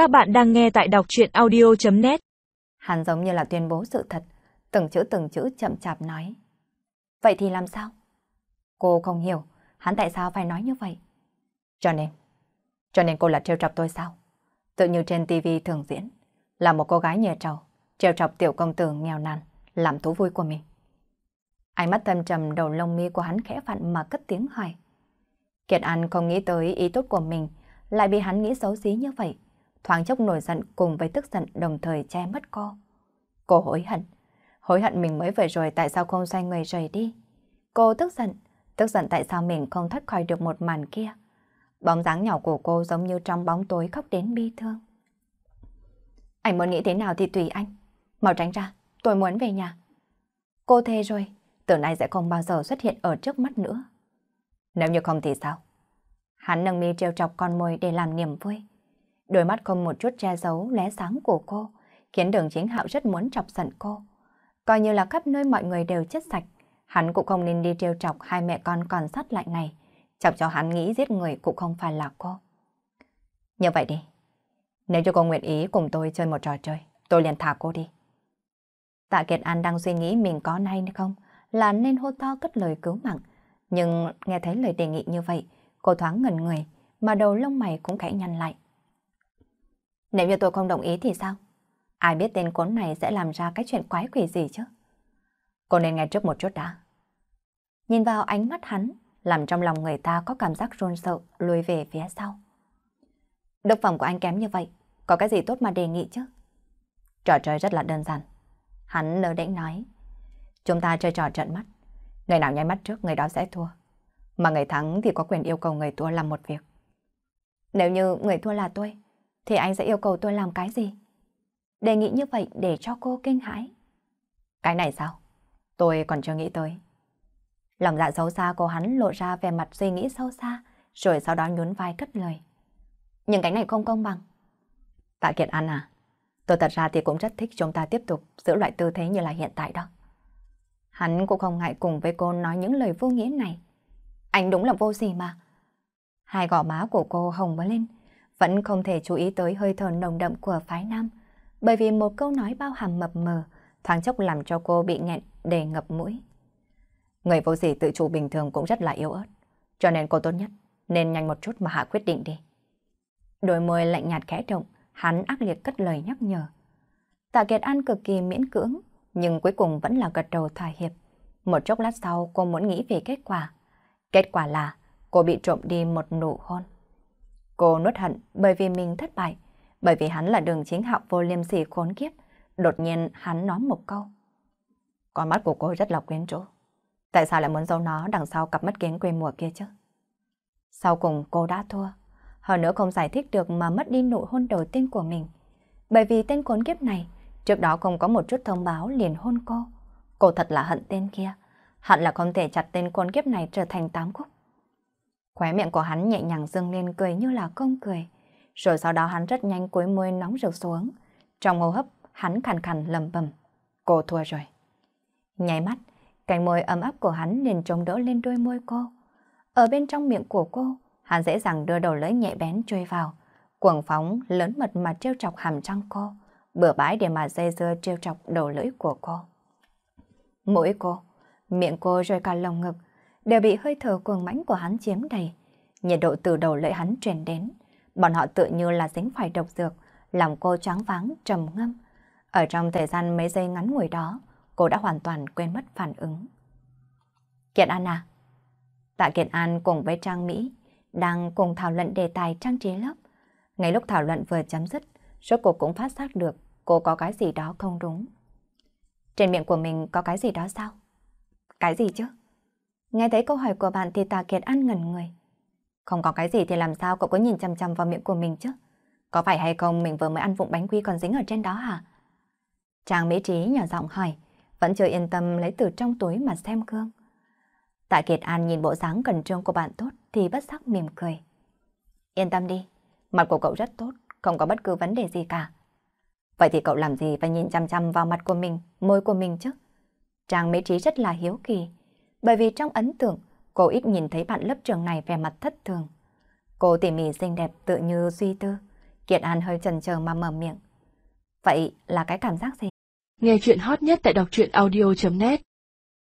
Các bạn đang nghe tại đọc chuyện audio.net Hắn giống như là tuyên bố sự thật, từng chữ từng chữ chậm chạp nói. Vậy thì làm sao? Cô không hiểu, hắn tại sao phải nói như vậy? Cho nên, cho nên cô là trêu chọc tôi sao? Tự như trên tivi thường diễn, là một cô gái nhẹ trầu, trêu chọc tiểu công tử nghèo nàn, làm thú vui của mình. Ánh mắt thâm trầm đầu lông mi của hắn khẽ vặn mà cất tiếng hỏi. Kiệt An không nghĩ tới ý tốt của mình, lại bị hắn nghĩ xấu xí như vậy. Thoáng chốc nổi giận cùng với tức giận đồng thời che mất cô. Cô hối hận. Hối hận mình mới về rồi tại sao không xoay người rời đi. Cô tức giận. Tức giận tại sao mình không thoát khỏi được một màn kia. Bóng dáng nhỏ của cô giống như trong bóng tối khóc đến bi thương. Anh muốn nghĩ thế nào thì tùy anh. Mau tránh ra, tôi muốn về nhà. Cô thề rồi, từ nay sẽ không bao giờ xuất hiện ở trước mắt nữa. Nếu như không thì sao? Hắn nâng mi trêu chọc con môi để làm niềm vui. Đôi mắt không một chút che giấu lóe sáng của cô, khiến đường chính hạo rất muốn chọc giận cô. Coi như là khắp nơi mọi người đều chết sạch, hắn cũng không nên đi trêu chọc hai mẹ con còn sắt lại này, chọc cho hắn nghĩ giết người cũng không phải là cô. Như vậy đi, nếu cho cô nguyện ý cùng tôi chơi một trò chơi, tôi liền thả cô đi. Tạ Kiệt An đang suy nghĩ mình có nay hay không, là nên hô to cất lời cứu mạng. Nhưng nghe thấy lời đề nghị như vậy, cô thoáng ngẩn người, mà đầu lông mày cũng khẽ nhăn lại. Nếu như tôi không đồng ý thì sao? Ai biết tên cốn này sẽ làm ra cái chuyện quái quỷ gì chứ? Cô nên nghe trước một chút đã. Nhìn vào ánh mắt hắn, làm trong lòng người ta có cảm giác run sợ, lùi về phía sau. Đức phẩm của anh kém như vậy, có cái gì tốt mà đề nghị chứ? Trò chơi rất là đơn giản. Hắn lơ đĩnh nói. Chúng ta chơi trò trận mắt. Người nào nháy mắt trước, người đó sẽ thua. Mà người thắng thì có quyền yêu cầu người thua làm một việc. Nếu như người thua là tôi, thì anh sẽ yêu cầu tôi làm cái gì? Đề nghị như vậy để cho cô kinh hãi. Cái này sao? Tôi còn chưa nghĩ tới. Lòng dạ xấu xa của hắn lộ ra về mặt suy nghĩ sâu xa, rồi sau đó nhún vai cất lời. Nhưng cái này không công bằng. Tạ Kiệt An à, tôi thật ra thì cũng rất thích chúng ta tiếp tục giữ loại tư thế như là hiện tại đó. Hắn cũng không ngại cùng với cô nói những lời vô nghĩa này. Anh đúng là vô gì mà. Hai gò má của cô hồng mới lên, vẫn không thể chú ý tới hơi thở nồng đậm của phái nam, bởi vì một câu nói bao hàm mập mờ, thoáng chốc làm cho cô bị nghẹn để ngập mũi. Người vô sĩ tự chủ bình thường cũng rất là yếu ớt, cho nên cô tốt nhất nên nhanh một chút mà hạ quyết định đi. Đôi môi lạnh nhạt khẽ động, hắn ác liệt cất lời nhắc nhở. Tạ Kiệt An cực kỳ miễn cưỡng, nhưng cuối cùng vẫn là gật đầu thỏa hiệp. Một chốc lát sau cô muốn nghĩ về kết quả. Kết quả là cô bị trộm đi một nụ hôn. Cô nuốt hận bởi vì mình thất bại, bởi vì hắn là đường chính hạo vô liêm sỉ khốn kiếp. Đột nhiên hắn nói một câu. Con mắt của cô rất là quyến rũ. Tại sao lại muốn giấu nó đằng sau cặp mắt kiến quê mùa kia chứ? Sau cùng cô đã thua. Hơn nữa không giải thích được mà mất đi nụ hôn đầu tiên của mình. Bởi vì tên khốn kiếp này, trước đó không có một chút thông báo liền hôn cô. Cô thật là hận tên kia. Hận là không thể chặt tên khốn kiếp này trở thành tám khúc. Khóe miệng của hắn nhẹ nhàng dâng lên cười như là không cười. Rồi sau đó hắn rất nhanh cuối môi nóng rực xuống. Trong hô hấp, hắn khàn khàn lầm bầm. Cô thua rồi. Nháy mắt, cánh môi ấm áp của hắn liền chống đỡ lên đôi môi cô. Ở bên trong miệng của cô, hắn dễ dàng đưa đầu lưỡi nhẹ bén chui vào. Cuồng phóng lớn mật mà trêu chọc hàm răng cô. Bừa bãi để mà dây dưa trêu chọc đầu lưỡi của cô. Mũi cô, miệng cô rồi cả lồng ngực, đều bị hơi thở cuồng mãnh của hắn chiếm đầy. Nhiệt độ từ đầu lưỡi hắn truyền đến, bọn họ tự như là dính phải độc dược, làm cô choáng váng, trầm ngâm. Ở trong thời gian mấy giây ngắn ngủi đó, cô đã hoàn toàn quên mất phản ứng. Kiệt An à? Tạ Kiệt An cùng với Trang Mỹ đang cùng thảo luận đề tài trang trí lớp. Ngay lúc thảo luận vừa chấm dứt, rốt cuộc cũng phát giác được cô có cái gì đó không đúng. Trên miệng của mình có cái gì đó sao? Cái gì chứ? Nghe thấy câu hỏi của bạn thì Tà Kiệt An ngẩn người. Không có cái gì thì làm sao cậu cứ nhìn chăm chăm vào miệng của mình chứ? Có phải hay không mình vừa mới ăn vụng bánh quy còn dính ở trên đó hả? Trang Mỹ Trí nhỏ giọng hỏi, vẫn chưa yên tâm lấy từ trong túi mà xem gương. Tạ Kiệt An nhìn bộ dáng cẩn trương của bạn tốt thì bất giác mỉm cười. Yên tâm đi, mặt của cậu rất tốt, không có bất cứ vấn đề gì cả. Vậy thì cậu làm gì phải nhìn chăm chăm vào mặt của mình, môi của mình chứ? Trang Mỹ Trí rất là hiếu kỳ, bởi vì trong ấn tượng, cô ít nhìn thấy bạn lớp trường này vẻ mặt thất thường. Cô tỉ mỉ xinh đẹp tự như suy tư, Kiệt An hơi chần chờ mà mở miệng. Vậy là cái cảm giác gì? Nghe chuyện hot nhất tại đọc truyện audio.net